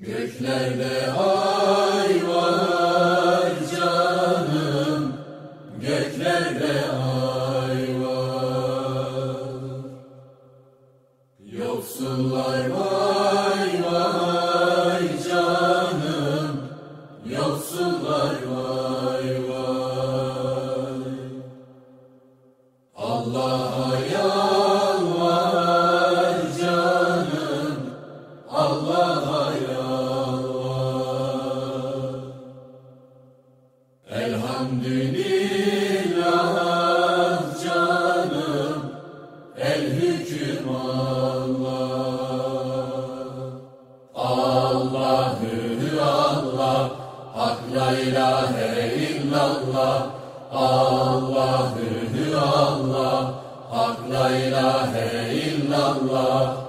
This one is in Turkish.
Göklerde ay var canım, göklerde ay Elhamdülillah canım, el hüküm Allah. Allahü Allah, Hak la ilahe illallah. Allahü Allah, Hak la ilahe illallah.